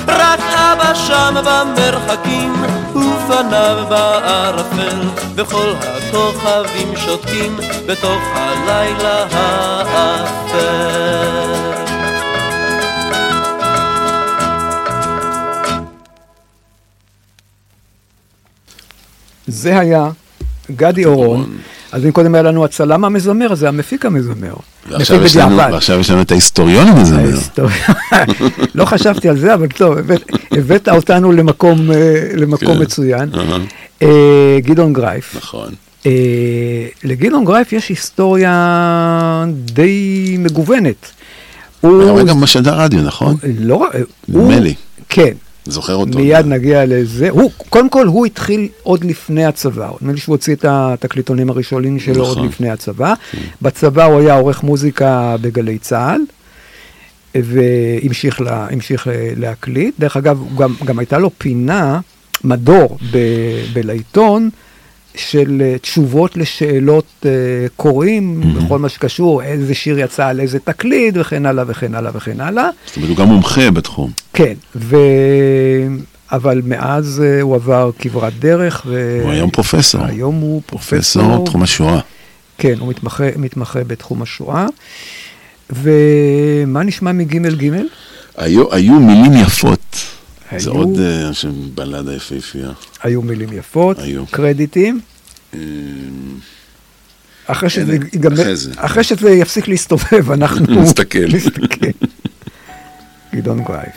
רק אבא שם במרחקים, ופניו בערפל, וכל הכוכבים שותקים בתוך הלילה האפל. זה היה גדי אורון. אז אם קודם היה לנו הצלם המזמר, זה המפיק המזמר. ועכשיו יש לנו-. ועכשיו יש לנו את ההיסטוריון המזמר. לא חשבתי על זה, אבל טוב, הבאת- אותנו למקום, אה, למקום כן. מצוין. אה, גדעון גרייף. נכון. אה, לגדעון גרייף יש היסטוריה די מגוונת. הוא... הוא היה גם משדר רדיו, נכון? לא, אה, נדמה הוא- לי. כן. זוכר אותו. מיד נגיע לזה. הוא, קודם כל, הוא התחיל עוד לפני הצבא. נדמה לי שהוא הוציא את התקליטונים הראשונים שלו נכון. עוד לפני הצבא. בצבא הוא היה עורך מוזיקה בגלי צה"ל, והמשיך לה, אה, להקליט. דרך אגב, גם, גם הייתה לו פינה, מדור ב, בלעיתון, של אה, תשובות לשאלות אה, קוראים, בכל מה שקשור, איזה שיר יצא על איזה תקליט, וכן הלאה וכן הלאה וכן הלאה. זאת אומרת, הוא גם מומחה בתחום. כן, ו... אבל מאז אה, הוא עבר כברת דרך. ו... הוא היום פרופסור. היום הוא פרופסור. פרופסור תחום השואה. כן, הוא מתמחה, מתמחה בתחום השואה. ומה נשמע מג' ג'? היו, היו מילים יפות. זה היו- עוד אה, שם בלדה יפהפייה. היו מילים יפות, היו. קרדיטים. אה, אחרי שזה הנה, ייגמר, אחרי זה. אחרי שזה יפסיק להסתובב, אנחנו נסתכל. נסתכל. גדעון גרייף.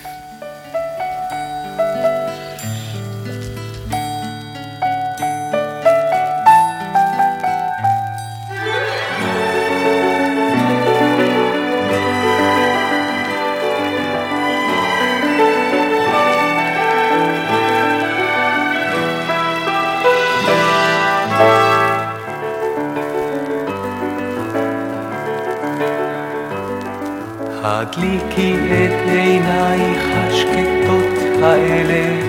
הדליקי את עינייך השקטות האלה,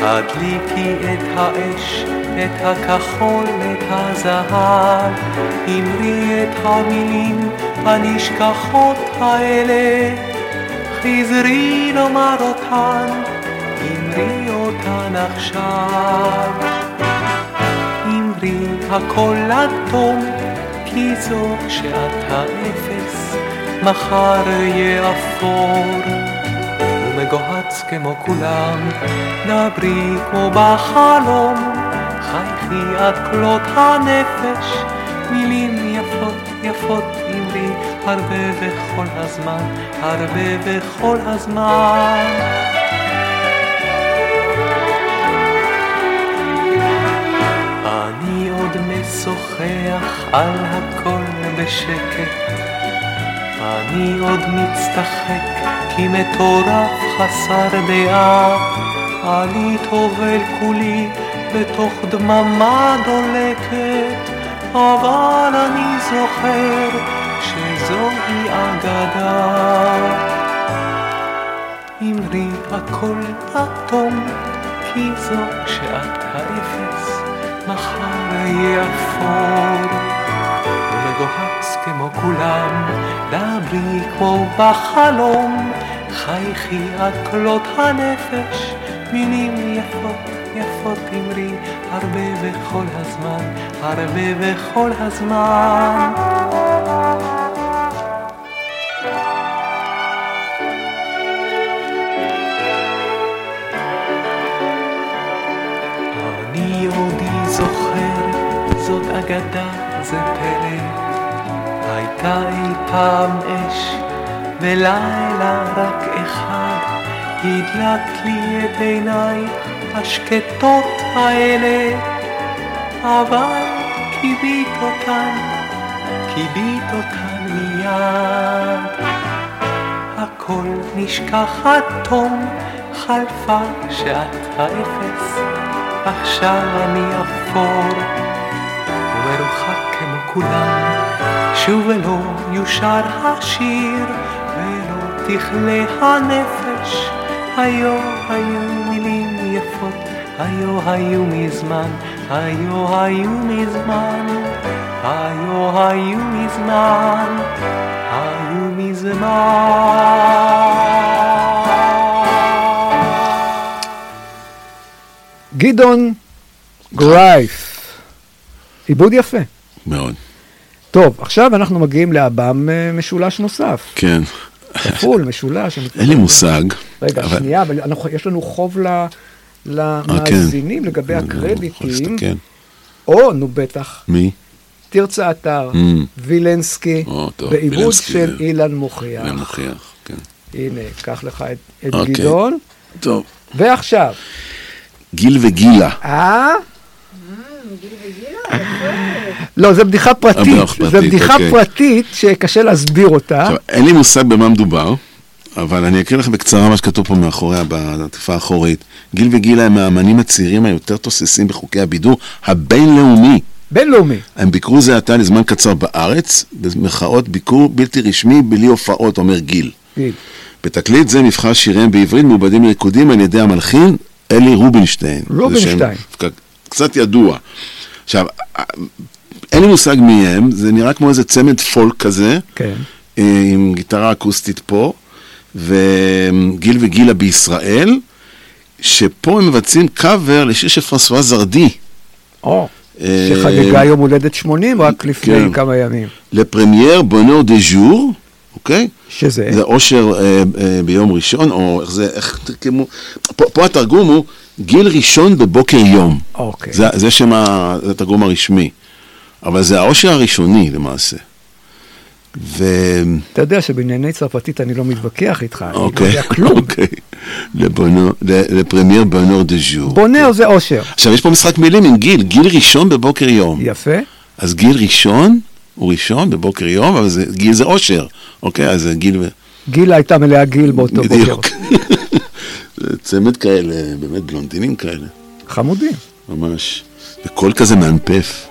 הדליקי את האש, את הכחול, את הזהב, אמרי את המילים הנשכחות האלה, חזרי לומר אותן, אמרי אותן עכשיו. אמרי הכל אדום, כי זו שעת האפס, מחר יהיה אפור. ומגוהץ כמו כולם, דברי כמו בחלום, חייכי עד כלות הנפש, מילים יפות יפות אמרי, הרבה וכל הזמן, הרבה וכל הזמן. אני עוד משוחח על הכל בשקט, אני עוד מצטחק כמטורף חסר דעה, אני טובל כולי בתוך דממה דולקת, אבל אני זוכר שזוהי אגדה. אמרי הכל אטום, כי זו שעת האפס, מחר יהיה אפור. ומגוהץ כמו כולם, דברי כמו בחלום, חייכי עד כלות הנפש, מילים יפות יפות אמרי, הרבה וכל הזמן, הרבה וכל הזמן. אני עודי זוכר, זאת אגדה, זה פלא. הייתה אי פעם אש, ולילה רק אחד, הדלקת לי את עינייך השקטות האלה, אבל כיבית אותן, כיבית אותן מיד. הכל נשכח עד תום, חלפה שעת האפס, עכשיו אני אפור, ומרוחק כמו כולם, שוב ולא יושר השיר, ולא תכלה הנפש, היו היו מילים יפות, היו היו מזמן, היו היו מזמן, היו היו מזמן, היו מזמן. גדעון גרייף. עיבוד יפה. מאוד. טוב, עכשיו אנחנו מגיעים לאב"ם אה, משולש נוסף. כן. כפול, משולש. אין לי מושג. רגע, אבל- שנייה, אבל אנחנו, יש לנו חוב ל, אה, למאזינים לגבי אני יכול הקרדיטים. או, נו בטח, מי? תרצה אתר, Mm. וילנסקי, בעיבוד של אילן מוכיח. אני מוכיח, כן. הנה, קח לך את, את אוקיי. גדעון. טוב. ועכשיו, גיל וגילה. אה? לא, זו בדיחה פרטית, בדיחה זו בדיחה אוקיי. פרטית שקשה להסביר אותה. אין לי מושג במה מדובר, אבל אני אקריא לכם בקצרה מה שכתוב פה מאחוריה, בעטיפה האחורית. גיל וגילה הם האמנים הצעירים היותר תוססים בחוקי הבידור הבינלאומי. בינלאומי. הם ביקרו זה עתה לזמן קצר בארץ, במרכאות ביקור בלתי רשמי בלי הופעות, אומר גיל. גיל. בתקליט זה מבחר שיריהם בעברית מעובדים לריקודים על ידי המלחין אלי רובינשטיין. רובינשטיין. קצת ידוע. עכשיו, אין לי מושג מי הם, זה נראה כמו איזה צמד פולק כזה, כן. עם גיטרה אקוסטית פה, וגיל וגילה בישראל, שפה הם מבצעים קאבר לשיר של פרנסואה זרדי. או, אה, שחגגה יום הולדת 80 רק לפני כן. כמה ימים. לפרמייר בונור דה ז'ור, אוקיי? שזה? זה אושר אה, אה, ביום ראשון, או איך זה, איך תרגמו, פה, פה התרגום הוא גיל ראשון בבוקר יום. אוקיי. זה, זה שם התרגום הרשמי. אבל זה האושר הראשוני למעשה. ו... אתה יודע שבענייני צרפתית אני לא מתווכח איתך, אני לא אוקיי, יודע כלום. אוקיי. לפרמייר בונור דה ז'ור. בונר זה אושר. עכשיו, יש פה משחק מילים עם גיל, גיל ראשון בבוקר יום. יפה. אז גיל ראשון הוא ראשון בבוקר יום, אבל זה, גיל זה אושר, אוקיי? אז גיל... גילה הייתה מלאה גיל באותו בוקר. צמד כאלה, באמת בלונדינים כאלה, חמודים. ממש. וקול כזה מאנפף,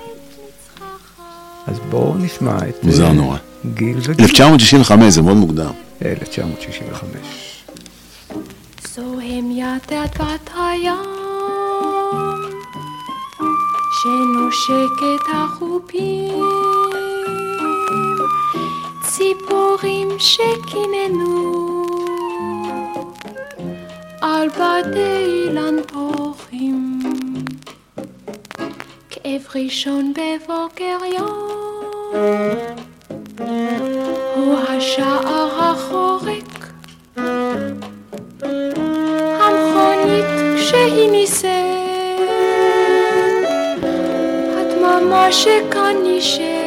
אז בואו נשמע את... מוזר אה, נורא. גיל וגיל. 1965, זה מאוד מוקדם. 1965. זוהם יתד בת הים, שנושקת החופים, ציפורים שקיננו על בתי אילן פורחים, כאב ראשון בבוקר יום, הוא השער החורק. המכונית כשהיא נישאת, הדממה שכאן נשארת.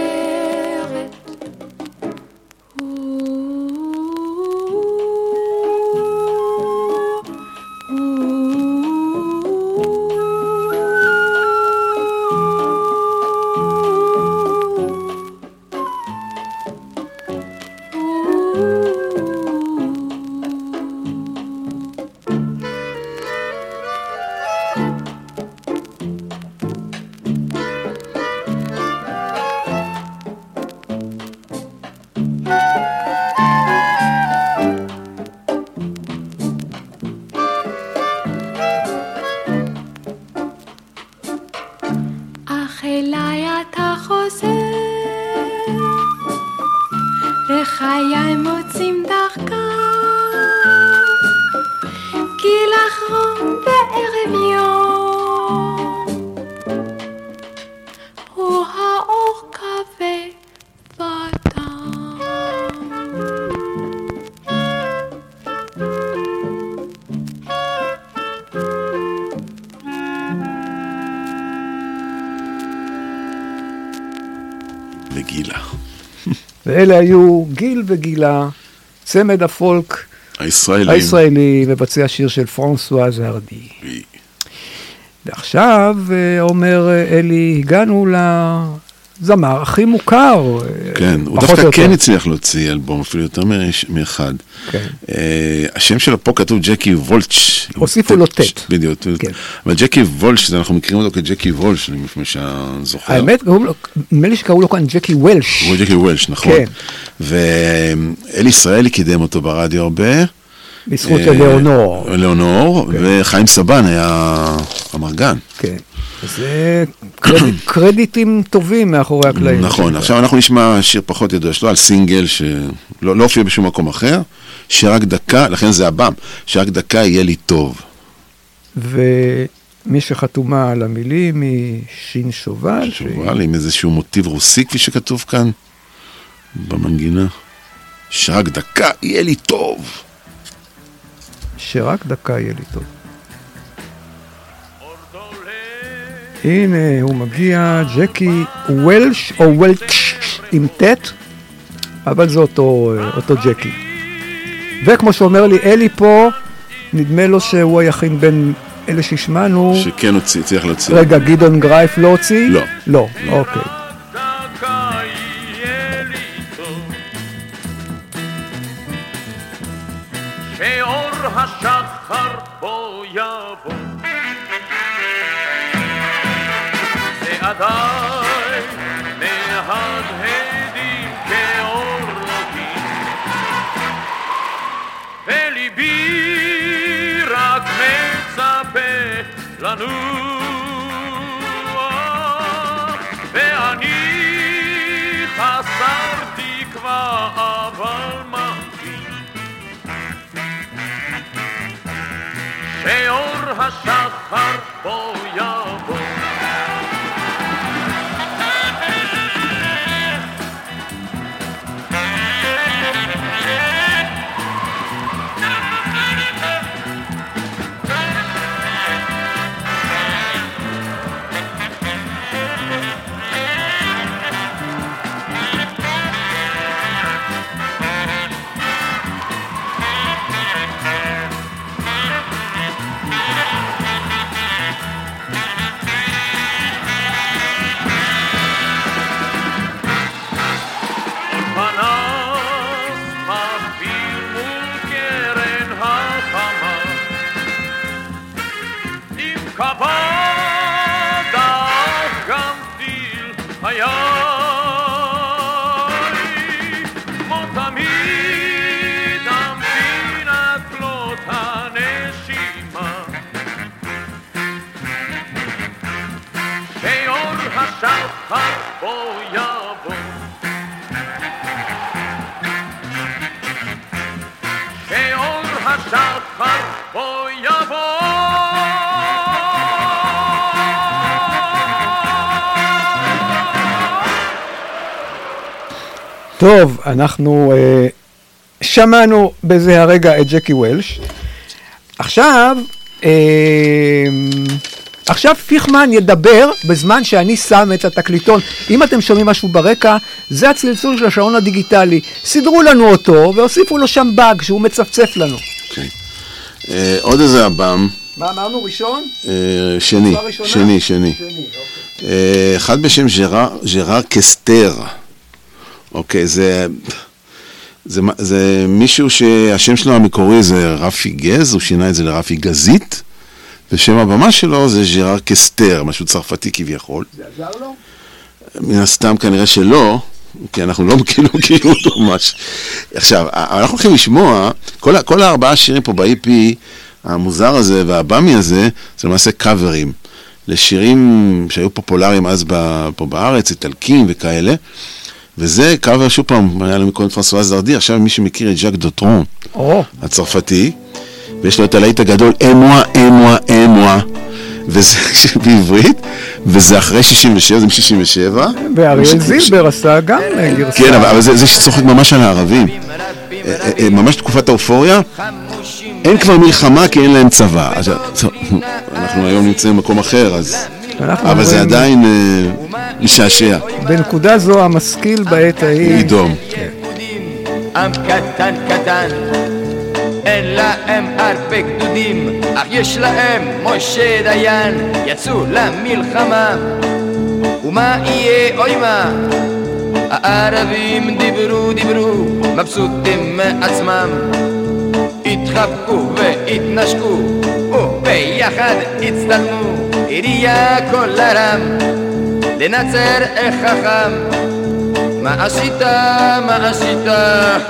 ואלה היו גיל וגילה, צמד הפולק הישראלים. הישראלי, מבצע שיר של פרנסואז הרדי. היא- ועכשיו, אה, אומר אה, אלי, הגענו לזמר הכי מוכר. אה, כן, הוא דווקא כן יותר. הצליח להוציא אלבום, אפילו יותר מאחד. כן. אה, השם שלו פה כתוב ג'קי וולץ'. הוסיפו לו ט'. בדיוק. כן. אבל ג'קי וולץ', אנחנו מכירים אותו כג'קי וולש, אני לפני שהזוכר. האמת, נדמה לי שקראו לו כאן ג'קי וולש. הוא ג'קי וולש, נכון. כן. ואלי ישראלי קידם אותו ברדיו הרבה. בזכות אה, אלאונור. אלאונור, וחיים סבן היה המרגן. כן. זה קרדיט, קרדיטים טובים מאחורי הקלעים. נכון, עכשיו אנחנו נשמע שיר פחות ידוע שלו על סינגל שלא לא הופיע בשום מקום אחר, שרק דקה, לכן זה הבם, שרק דקה יהיה לי טוב. ומי שחתומה על המילים היא שין שובל. שובל עם איזשהו מוטיב רוסי כפי שכתוב כאן במנגינה. שרק דקה יהיה לי טוב. שרק דקה יהיה לי טוב. הנה, הוא מגיע, ג'קי וולש או וולץ' עם ט', אבל זה אותו, אותו ג'קי. וכמו שאומר לי אלי פה, נדמה לו שהוא היחיד בין אלה שהשמענו. שכן הוציא, צריך להוציא. רגע, גדעון גרייף לא הוציא? לא. לא, אוקיי. השחר בו יבוא. זה עדיין מהדהדים כאור לוהים. וליבי רק מצפה לנוע, שאור השחר בו יבוא. טוב, אנחנו אה, שמענו בזה הרגע את ג'קי וולש. עכשיו, אה, עכשיו פיכמן ידבר בזמן שאני שם את התקליטון. אם אתם שומעים משהו ברקע, זה הצלצול של השעון הדיגיטלי. סידרו לנו אותו והוסיפו לו שם באג שהוא מצפצף לנו. אוקיי. אה, עוד איזה אב"ם, מה אמרנו ראשון? אה, שני, תשובה ראשונה? שני, שני. אה, אחד בשם ז'רר קסטר. אוקיי, זה... זה, זה מישהו שהשם שלו המקורי זה רפי גז, הוא שינה את זה לרפי גזית, ושם הבמה שלו זה ז'רר קסטר, משהו צרפתי כביכול. זה עזר לו? מן הסתם כנראה שלא, כי אנחנו לא כאילו מכירים אותו ממש. עכשיו, אנחנו הולכים לשמוע, כל, כל הארבעה שירים פה ב-EP, המוזר הזה והבאמי הזה, זה למעשה קאברים לשירים שהיו פופולריים אז ב, פה בארץ, איטלקים וכאלה. וזה קאבר, שוב פעם, היה לנו קודם פרנסואז זרדי, עכשיו מי שמכיר את ז'אק דוטרון, הצרפתי, ויש לו את הלהיט הגדול, אמואה, אמואה, אמואה, וזה בעברית, וזה אחרי 67, זה מ-67. ואריאל זילבר עשה גם אה, גרסה. כן, אבל, זה, שצוחק ממש על הערבים. אה, אה, ממש תקופת האופוריה, אין כבר מלחמה כי אין להם צבא. אנחנו היום נמצאים במקום אחר, אז... אנחנו אבל זה עדיין אה, משעשע. בנקודה זו המשכיל בעת ההיא. ידום. עם קטן קטן אין להם הרבה גדודים אך יש להם משה דיין יצאו למלחמה ומה יהיה אוי מה הערבים דיברו דיברו מבסוטים מעצמם התחבקו והתנשקו וביחד הצטלמו עירייה הרם לנצר איך חכם מה עשית, מה עשית,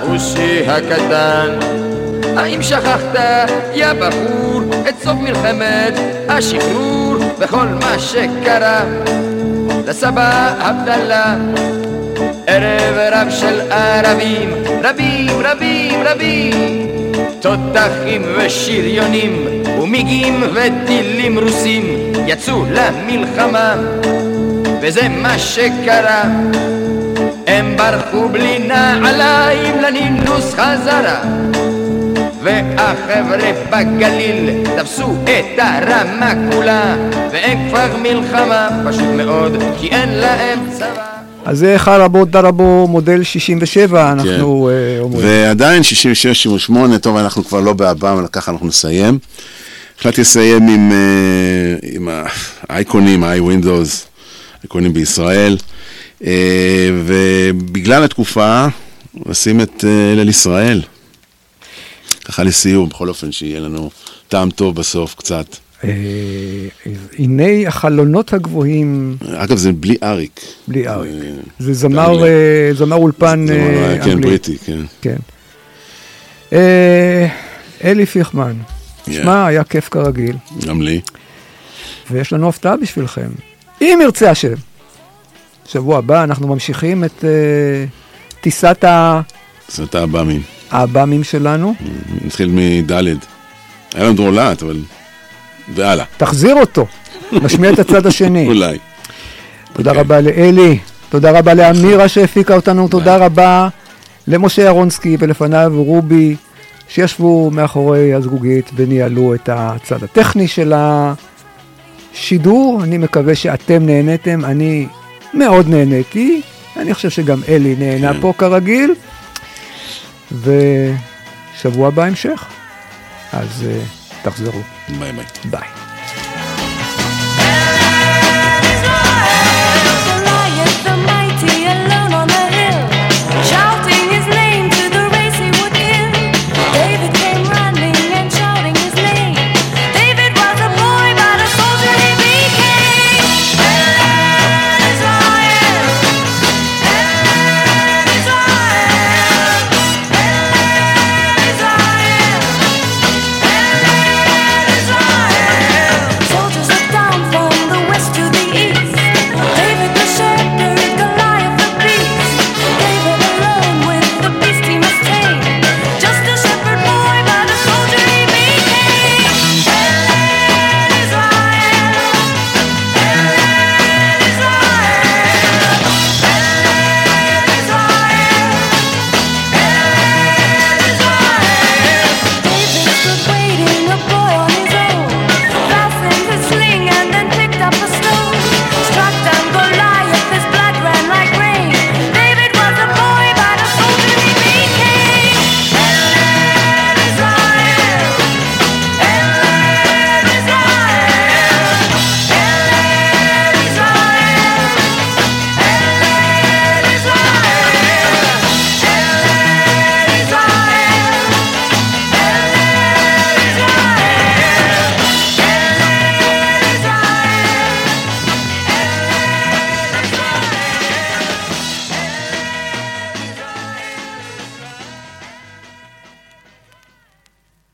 חושי הקטן? האם שכחת, יא בחור, את סוף מלחמת השחרור וכל מה שקרה לסבא עבדאללה? ערב רב של ערבים, רבים, רבים, רבים תותחים ושריונים ומיגים וטילים רוסים יצאו למלחמה וזה מה שקרה הם ברחו בלי נעליים לנילוס חזרה והחבר'ה בגליל תפסו את הרמה כולה ואין כבר מלחמה פשוט מאוד כי אין להם צבא אז זה חרבו דרבו מודל 67, אנחנו אה, אומרים. ועדיין 66-68, טוב, אנחנו כבר לא באב"ם, אבל ככה אנחנו נסיים. החלטתי לסיים עם, אה, עם האייקונים, ה-i-Windows, אייקונים בישראל, אה, ובגלל התקופה, נשים את אה, אלל ישראל. ככה לסיום, בכל אופן, שיהיה לנו טעם טוב בסוף קצת. הנה החלונות הגבוהים אגב, זה בלי אריק. בלי אריק. זה זמר, זמר אולפן כן, אנגלי. בריטי, כן. כן. אלי פיכמן, שמע, היה כיף כרגיל, גם לי. ויש לנו הפתעה בשבילכם. אם ירצה השם. שבוע הבא אנחנו ממשיכים את אה, טיסת ה- זאת האב"מים. האב"מים שלנו. נתחיל מדלת. היה לנו דרולט, אבל... והלאה. תחזיר אותו, נשמיע את הצד השני. אולי. תודה אוקיי. רבה לאלי, תודה רבה לאמירה שהפיקה אותנו, תודה רבה למשה אהרונסקי ולפניו רובי, שישבו מאחורי הזגוגית וניהלו את הצד הטכני של השידור. אני מקווה שאתם נהניתם, אני מאוד נהניתי, אני חושב שגם אלי נהנה כן. פה כרגיל, ושבוע הבא המשך. אז uh, תחזרו. ביי ביי. ביי.